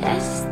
Yes.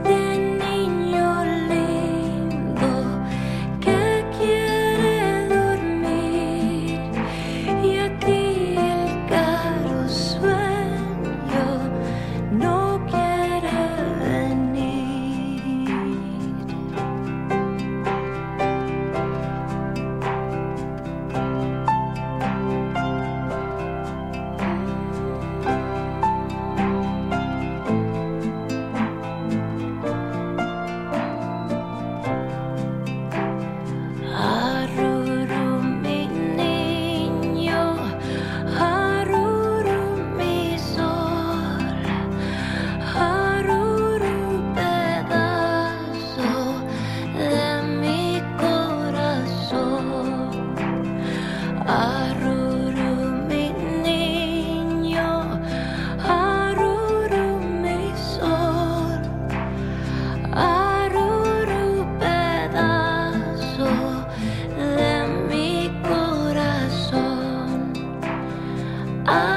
I